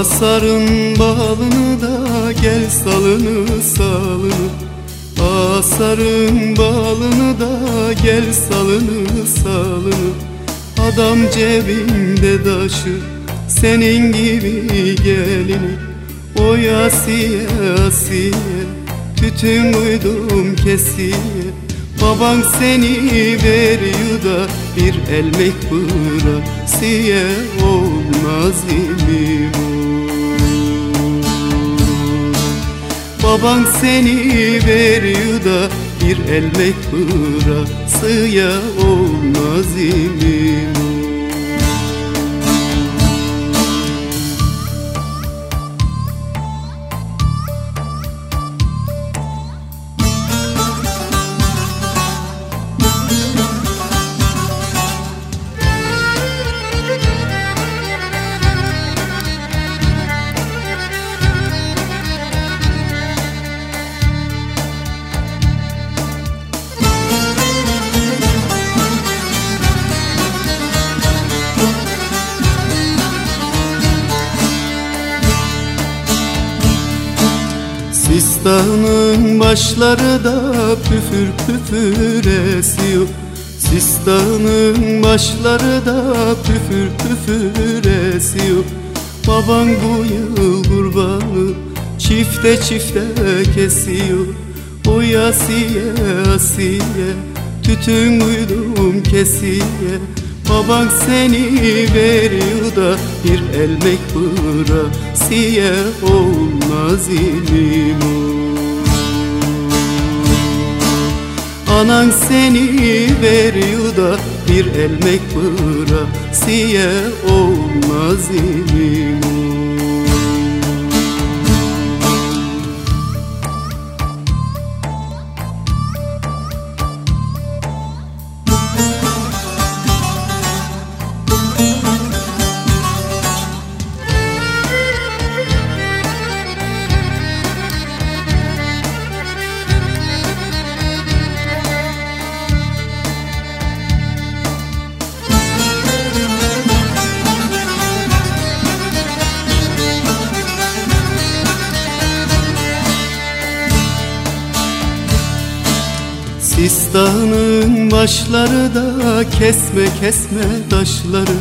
Asarın balını da gel salını salını. Asarın balını da gel salını salını. Adam cebinde taşı senin gibi gelini. O yasiye asiye tütün uydum kesiye. Baban seni veriyor da bir elmek bıraksiye olmaz imi Baban seni veriyor da bir elmek bıraksıya olmaz imi Sistanın başları da püfür püfür esiyor. Sistanın başları da püfür püfür esiyor. Baban bu yıl kurbanı çifte çifte kesiyor. O yasiye asiye tütün uydum kesiye Baban seni veriyor da bir elmek bıraksiye olmaz ilim Anan seni veriyor da bir elmek bıraksiye olmaz ilim Sistanın başları da kesme kesme taşları.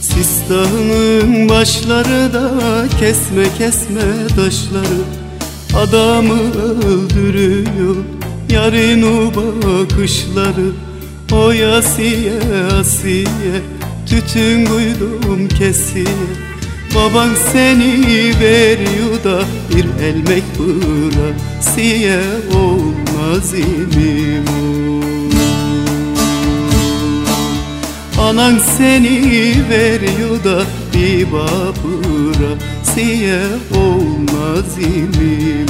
Sistanın başları da kesme kesme taşları. Adamı öldürüyor yarın o bakışları. O yasiye asiye tütün uydum kesiye Baban seni veriyor da bir elmek bıraksiye olmaz imim Anan seni veriyor da bir babıra siye olmaz imim